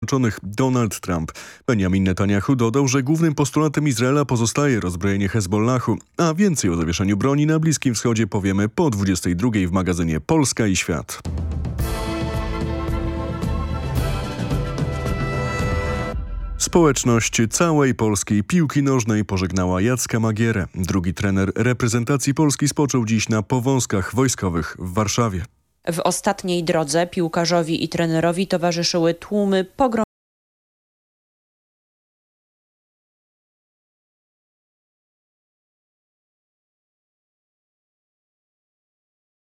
Zjednoczonych Donald Trump. Benjamin Netanyahu dodał, że głównym postulatem Izraela pozostaje rozbrojenie Hezbollahu, a więcej o zawieszeniu broni na Bliskim Wschodzie powiemy po 22 w magazynie Polska i Świat. Społeczność całej polskiej piłki nożnej pożegnała Jacka Magierę. Drugi trener reprezentacji Polski spoczął dziś na powązkach wojskowych w Warszawie. W ostatniej drodze piłkarzowi i trenerowi towarzyszyły tłumy pogrom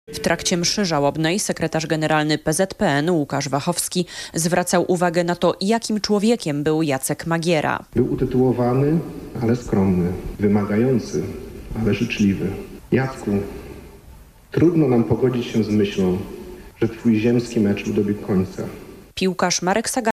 W trakcie mszy żałobnej sekretarz generalny PZPN Łukasz Wachowski zwracał uwagę na to, jakim człowiekiem był Jacek Magiera. Był utytułowany, ale skromny, wymagający, ale życzliwy. Jacku, trudno nam pogodzić się z myślą, że twój ziemski mecz dobiegł końca. Piłkarz Marek Saga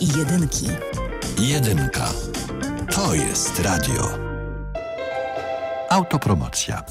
jedynki. Jedynka. To jest radio. Autopromocja.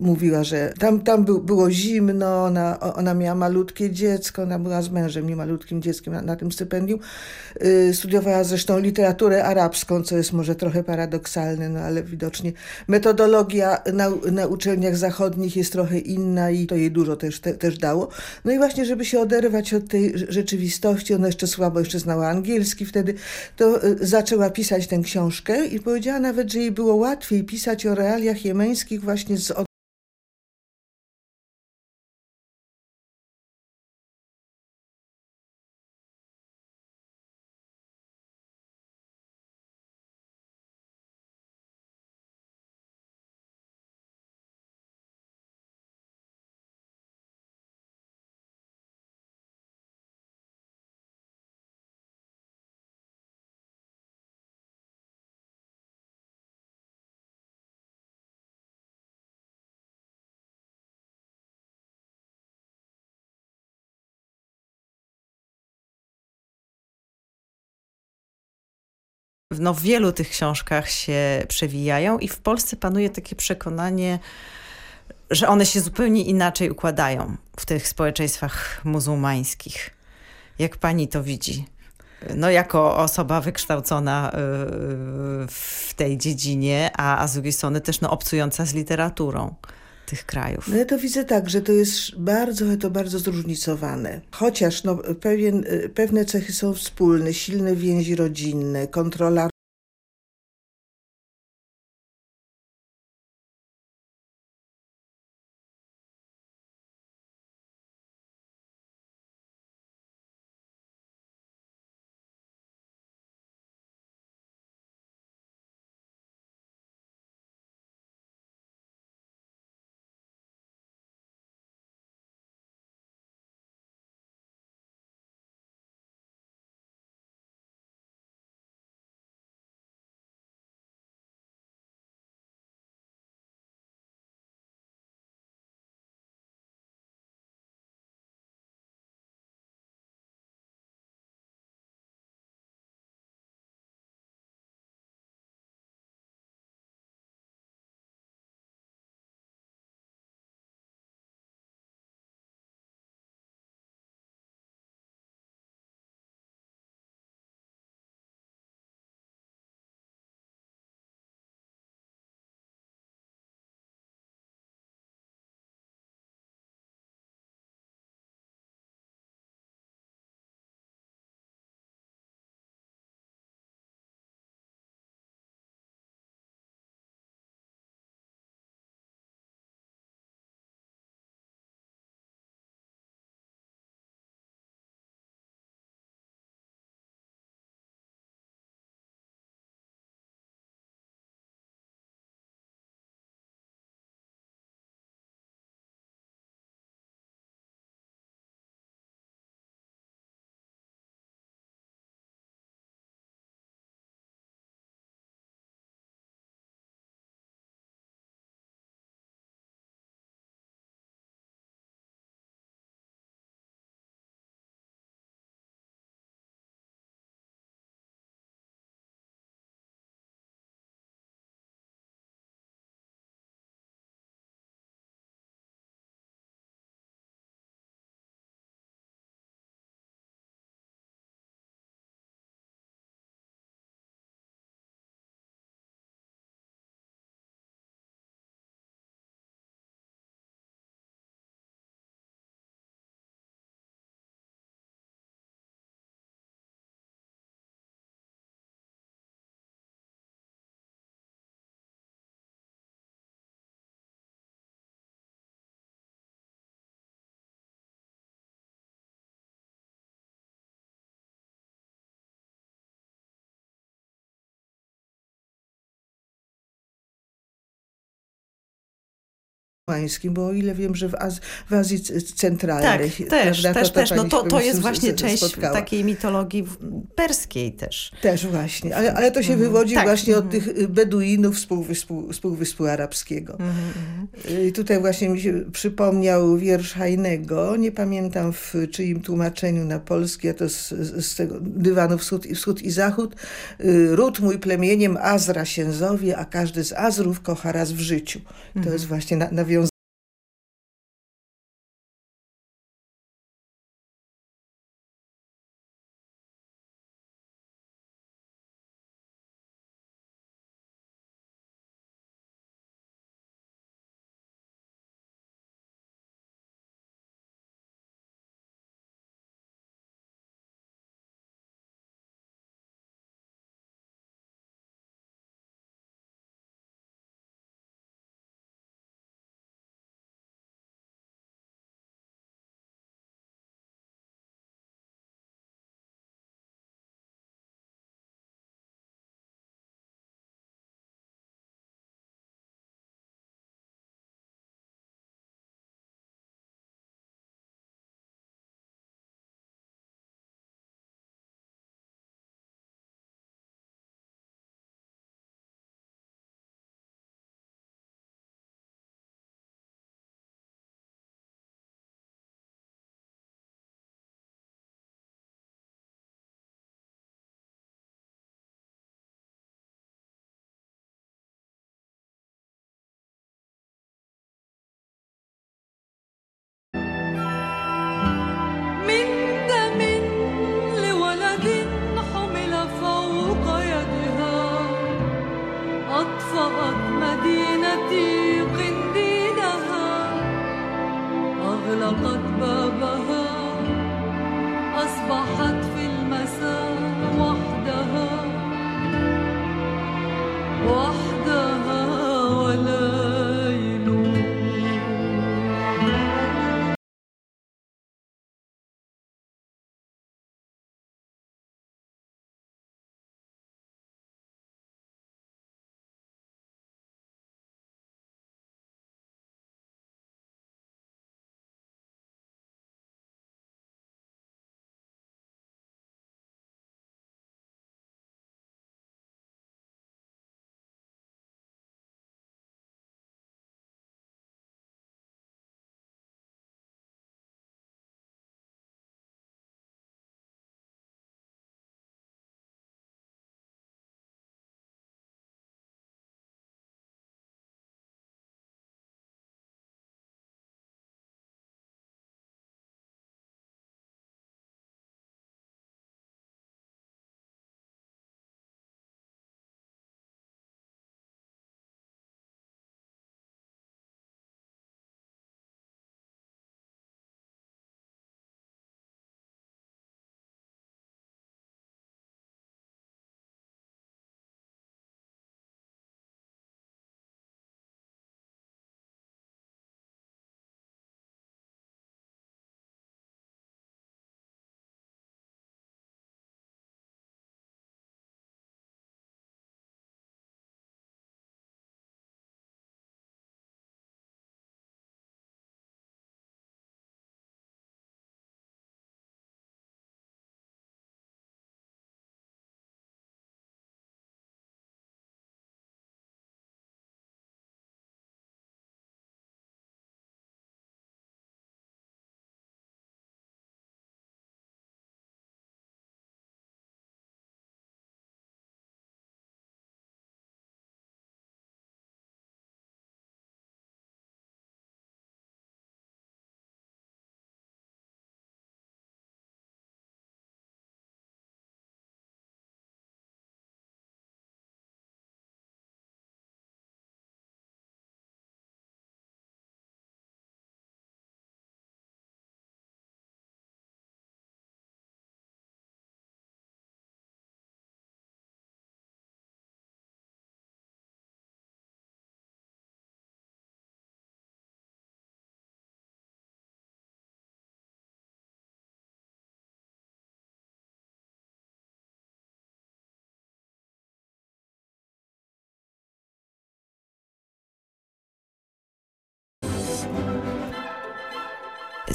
Mówiła, że tam, tam był, było zimno, ona, ona miała malutkie dziecko, ona była z mężem, nie malutkim dzieckiem na, na tym stypendium. Y, Studiowała zresztą literaturę arabską, co jest może trochę paradoksalne, no ale widocznie metodologia na, na uczelniach zachodnich jest trochę inna i to jej dużo też, te, też dało. No i właśnie, żeby się oderwać od tej rze- rzeczywistości, ona jeszcze słabo jeszcze znała angielski wtedy, to y, zaczęła pisać tę książkę i powiedziała nawet, że jej było łatwiej pisać o realiach jemeńskich właśnie z no, w wielu tych książkach się przewijają i w Polsce panuje takie przekonanie, że one się zupełnie inaczej układają w tych społeczeństwach muzułmańskich. Jak pani to widzi? No, jako osoba wykształcona y, w tej dziedzinie, a, a z drugiej strony też no, obcująca z literaturą tych krajów. No ja to widzę tak, że to jest bardzo, to bardzo zróżnicowane. Chociaż no, pewien, pewne cechy są wspólne, silne więzi rodzinne, kontrola muzułmańskim, bo o ile wiem, że w, Az w Azji Centralnej... Tak, też, prawda, też, to też. No to, to jest właśnie część spotkała. takiej mitologii perskiej też. Też właśnie, ale, ale to się wywodzi Tak. właśnie od tych y, Beduinów z Półwyspu, z Półwyspu Arabskiego. I tutaj właśnie mi się przypomniał wiersz Hajnego, nie pamiętam w czyim tłumaczeniu na polski, a to z, z tego dywanu wschód, i- wschód i zachód. Y, Ród mój plemieniem Azra się zowie, a każdy z Azrów kocha raz w życiu. To jest właśnie na, nawiązanie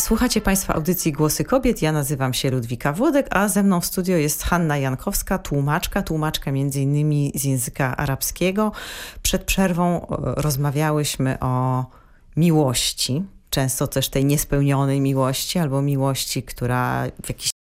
Słuchacie Państwa audycji Głosy Kobiet. Ja nazywam się Ludwika Włodek, a ze mną w studio jest Hanna Jankowska, tłumaczka, tłumaczka między innymi z języka arabskiego. Przed przerwą e, rozmawiałyśmy o miłości, często też tej niespełnionej miłości albo miłości, która w jakiś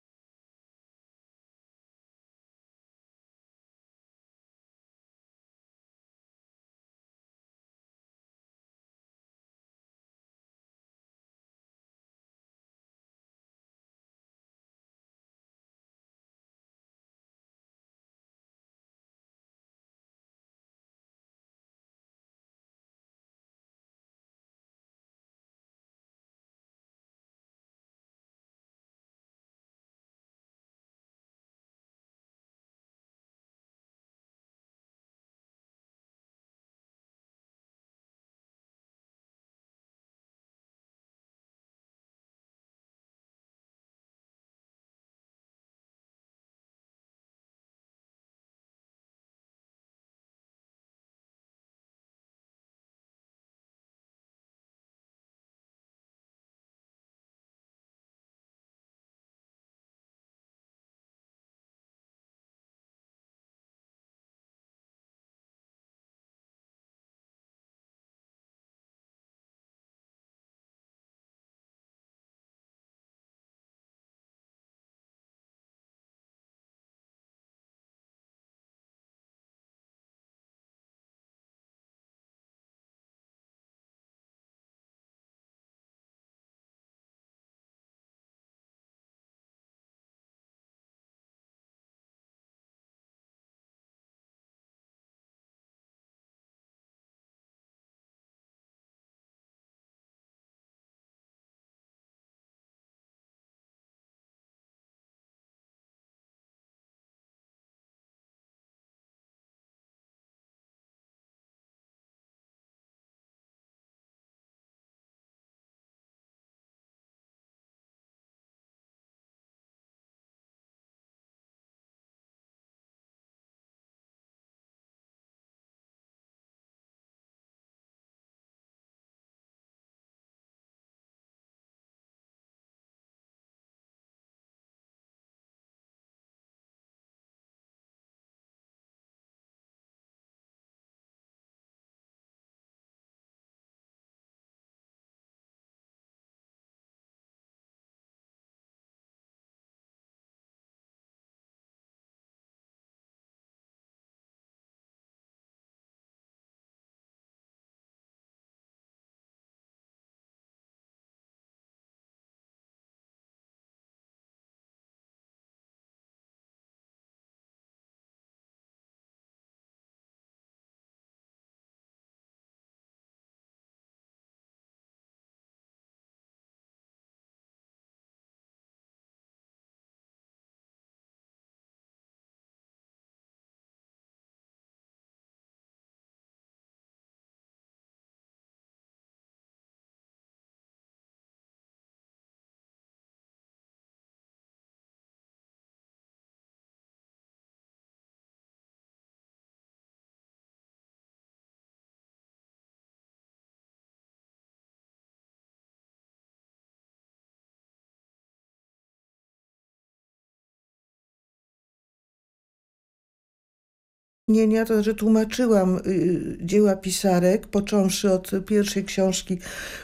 Nie, to znaczy tłumaczyłam y, dzieła pisarek, począwszy od pierwszej książki,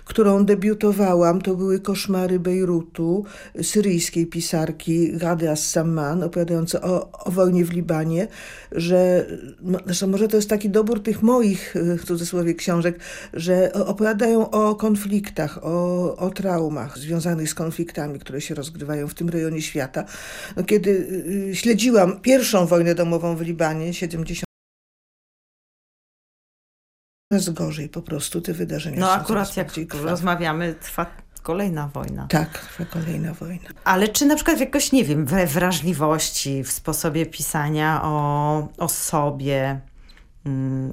którą debiutowałam. To były Koszmary Bejrutu, syryjskiej pisarki Gady As-Samman, opowiadające o, o wojnie w Libanie, że no, zresztą może to jest taki dobór tych moich, y, w cudzysłowie, książek, że opowiadają o konfliktach, o, o traumach związanych z konfliktami, które się rozgrywają w tym rejonie świata. No, kiedy y, śledziłam pierwszą wojnę domową w Libanie, 70 Coraz gorzej po prostu te wydarzenia. No akurat jak krwawe. rozmawiamy, trwa kolejna wojna. Tak, trwa kolejna wojna. Ale czy na przykład jakoś, nie wiem, we wrażliwości, w sposobie pisania o, o sobie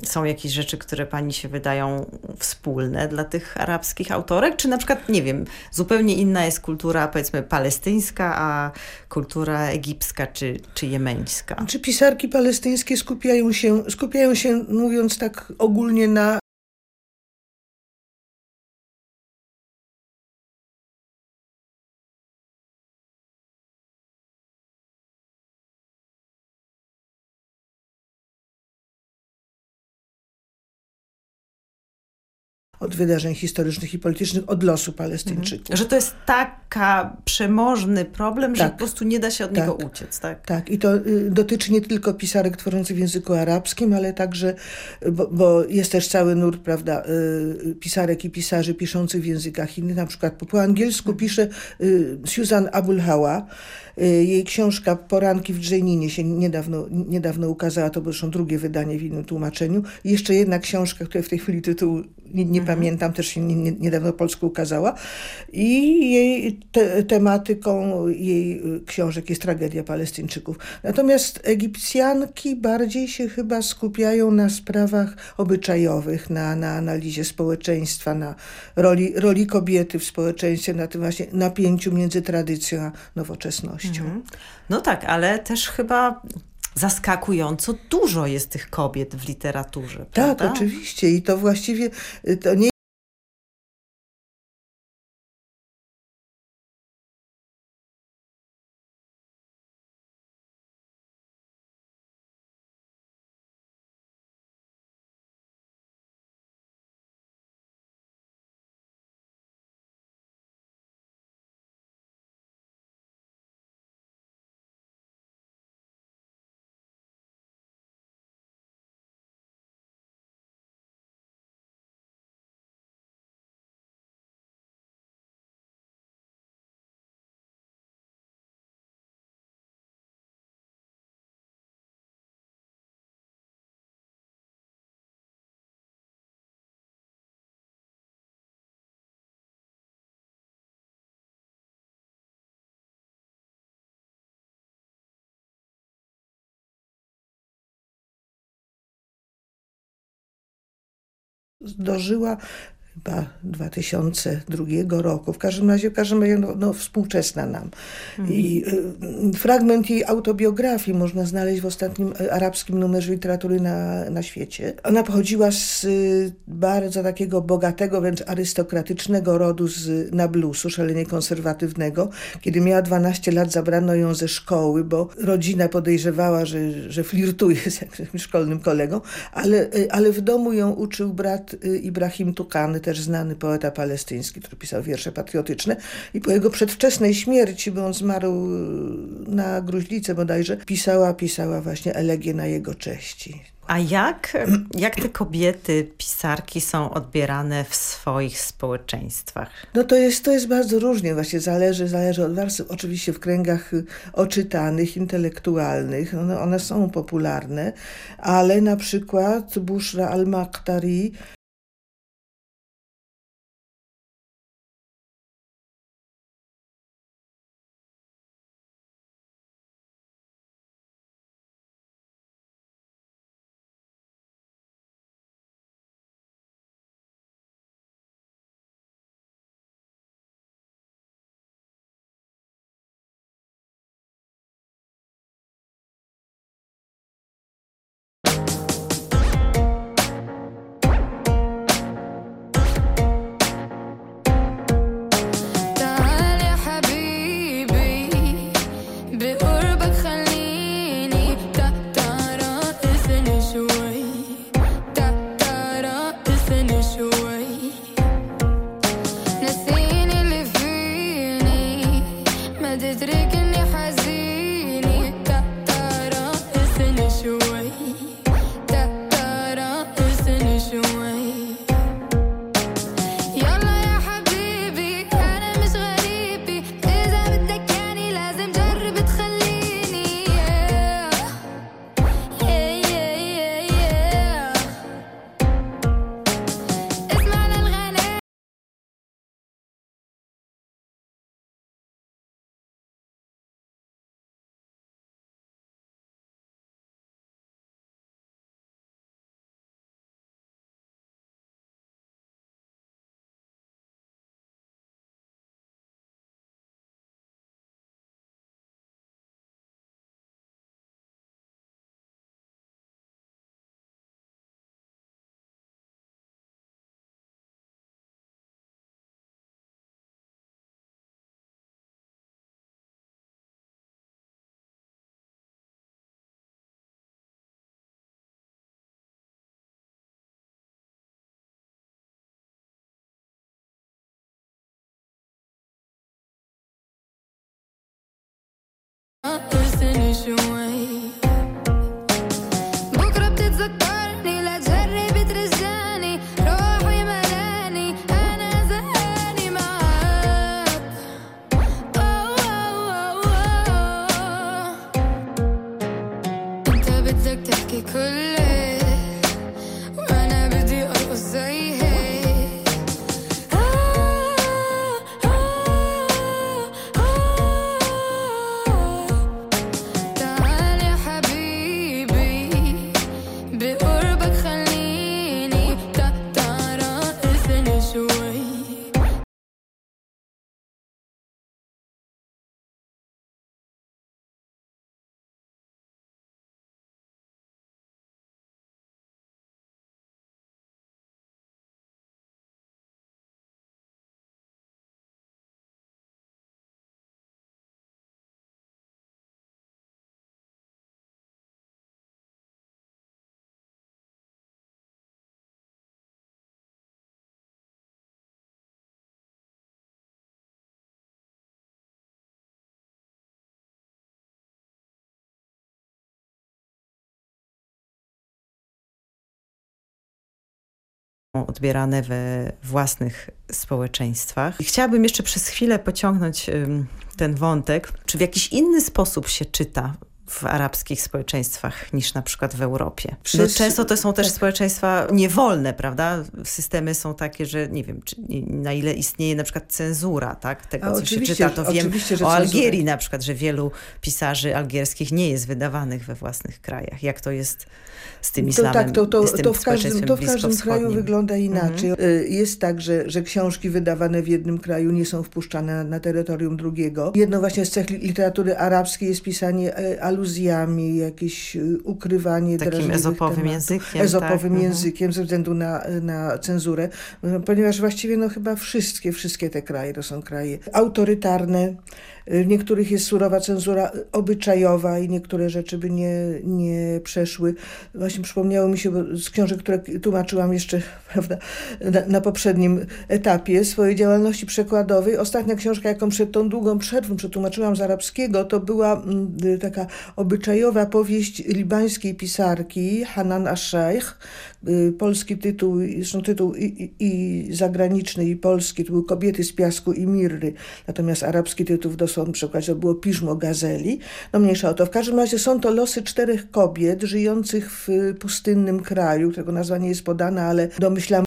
są jakieś rzeczy, które pani się wydają wspólne dla tych arabskich autorek? Czy na przykład, nie wiem, zupełnie inna jest kultura, powiedzmy, palestyńska, a kultura egipska czy, czy jemeńska? Czy pisarki palestyńskie skupiają się, skupiają się, mówiąc tak ogólnie, na od wydarzeń historycznych i politycznych, od losu Palestyńczyków. Że to jest taka przemożny problem, że Tak. po prostu nie da się od Tak. niego uciec, tak? Tak, i to y, dotyczy nie tylko pisarek tworzących w języku arabskim, ale także, bo, bo jest też cały nurt, prawda, y, pisarek i pisarzy piszących w językach innych, na przykład po, po angielsku pisze y, Susan Abulhawa, y, jej książka Poranki w Dżeninie się niedawno, niedawno ukazała, to zresztą drugie wydanie w innym tłumaczeniu. Jeszcze jedna książka, której w tej chwili tytułu nie, nie pamiętam, też się nie, nie, niedawno polsku ukazała. I jej te, tematyką jej książek jest tragedia Palestyńczyków. Natomiast Egipcjanki bardziej się chyba skupiają na sprawach obyczajowych, na, na analizie społeczeństwa, na roli, roli kobiety w społeczeństwie, na tym właśnie napięciu między tradycją a nowoczesnością. No tak, ale też chyba zaskakująco dużo jest tych kobiet w literaturze, Tak, prawda? oczywiście. I to właściwie y, to nie dożyła chyba 2002 roku, w każdym razie, w każdym razie no, no, współczesna nam. I y, fragment jej autobiografii można znaleźć w ostatnim y, arabskim numerze literatury na, na świecie. Ona pochodziła z y, bardzo takiego bogatego, wręcz arystokratycznego rodu z Nablusu, szalenie konserwatywnego. Kiedy miała 12 lat, zabrano ją ze szkoły, bo rodzina podejrzewała, że, że flirtuje z jakimś szkolnym kolegą, ale, y, ale w domu ją uczył brat y, Ibrahim Tukany, też znany poeta palestyński, który pisał wiersze patriotyczne. I po jego przedwczesnej śmierci, bo on zmarł y, na gruźlicę bodajże, pisała, pisała właśnie elegię na jego cześci. A jak, jak te kobiety, pisarki są odbierane w swoich społeczeństwach? No to jest, to jest bardzo różnie, właśnie zależy, zależy od warstw. Oczywiście w kręgach y, oczytanych, intelektualnych, no one są popularne, ale na przykład Bushra al-Makhtari you odbierane we własnych społeczeństwach. Chciałabym jeszcze przez chwilę pociągnąć ten wątek. Czy w jakiś inny sposób się czyta w arabskich społeczeństwach niż na przykład w Europie? No, często to są też tak. społeczeństwa niewolne, prawda? Systemy są takie, że nie wiem, czy, na ile istnieje na przykład cenzura, tak? Tego, A co się czyta, to wiem o cenzura. Algierii na przykład, że wielu pisarzy algierskich nie jest wydawanych we własnych krajach. Jak to jest z tym To islamem, tak, to, to, to, w każdym, to w każdym kraju wygląda inaczej. Mhm. Y, Jest tak, że, że książki wydawane w jednym kraju nie są wpuszczane na, na terytorium drugiego. Jedno właśnie z cech li- literatury arabskiej jest pisanie e, aluzjami, jakieś y, ukrywanie Takim ezopowym tematów. językiem, Ezopowym tak, mhm. językiem ze względu na, na cenzurę, ponieważ właściwie no chyba wszystkie, wszystkie te kraje to są kraje autorytarne. Y, W niektórych jest surowa cenzura obyczajowa i niektóre rzeczy by nie, nie przeszły. Właśnie przypomniało mi się z książek, które tłumaczyłam jeszcze prawda, na, na poprzednim etapie swojej działalności przekładowej. Ostatnia książka, jaką przed tą długą przerwą przetłumaczyłam z arabskiego, to była mm, y, taka obyczajowa powieść libańskiej pisarki Hanan Ash-Shaykh. Y, Polski tytuł, zresztą tytuł i, i, zagraniczny i polski, to był Kobiety z piasku i mirry. Natomiast arabski tytuł w dosłownym przekładzie to było Piżmo Gazeli. No mniejsza o to. W każdym razie są to losy czterech kobiet żyjących w y, pustynnym kraju, którego nazwa nie jest podana, ale domyślam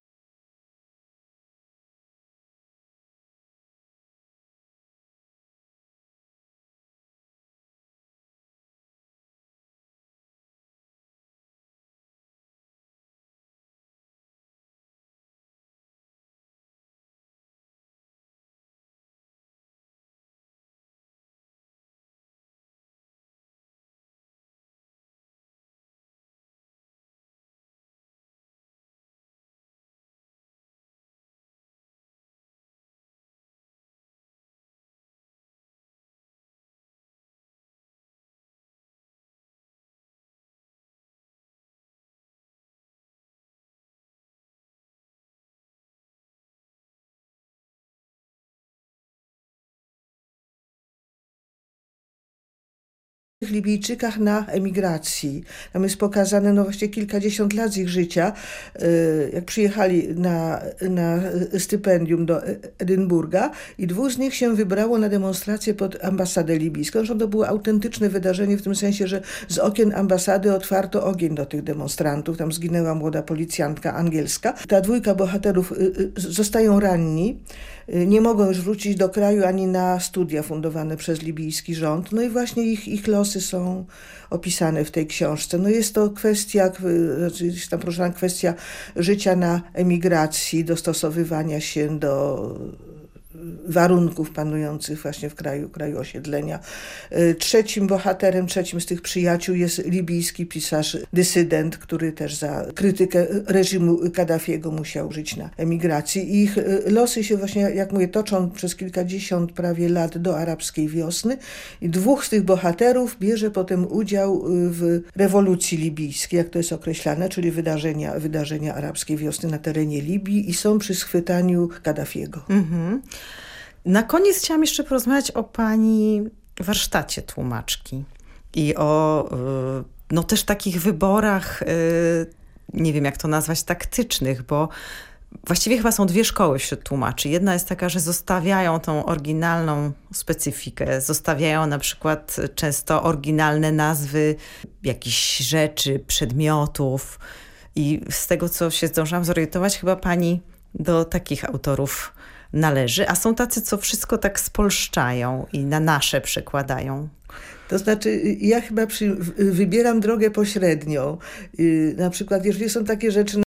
Libijczykach na emigracji. Tam jest pokazane no właśnie kilkadziesiąt lat z ich życia, y, jak przyjechali na, na stypendium do Edynburga i dwóch z nich się wybrało na demonstrację pod ambasadę libijską. Zresztą to było autentyczne wydarzenie w tym sensie, że z okien ambasady otwarto ogień do tych demonstrantów. Tam zginęła młoda policjantka angielska. Ta dwójka bohaterów y, y, zostają ranni. Nie mogą już wrócić do kraju ani na studia fundowane przez libijski rząd. No i właśnie ich, ich losy są opisane w tej książce. No jest to kwestia, y, znaczy jest tam kwestia życia na emigracji, dostosowywania się do warunków panujących właśnie w kraju, kraju osiedlenia. Y, Trzecim bohaterem, trzecim z tych przyjaciół jest libijski pisarz dysydent, który też za krytykę reżimu Kaddafiego musiał żyć na emigracji. Ich y, losy się właśnie, jak mówię, toczą przez kilkadziesiąt prawie lat do arabskiej wiosny i dwóch z tych bohaterów bierze potem udział y, w rewolucji libijskiej, jak to jest określane, czyli wydarzenia, wydarzenia arabskiej wiosny na terenie Libii i są przy schwytaniu Kaddafiego. Mhm. Na koniec chciałam jeszcze porozmawiać o pani warsztacie tłumaczki. i o y, no też takich wyborach, y, nie wiem jak to nazwać, taktycznych, bo właściwie chyba są dwie szkoły wśród tłumaczy. Jedna jest taka, że zostawiają tą oryginalną specyfikę, zostawiają na przykład często oryginalne nazwy jakichś rzeczy, przedmiotów i z tego, co się zdążyłam zorientować, chyba pani do takich autorów należy, a są tacy, co wszystko tak spolszczają i na nasze przekładają. To znaczy, y, ja chyba przy, wybieram drogę pośrednią. Y, Na przykład, jeżeli są takie rzeczy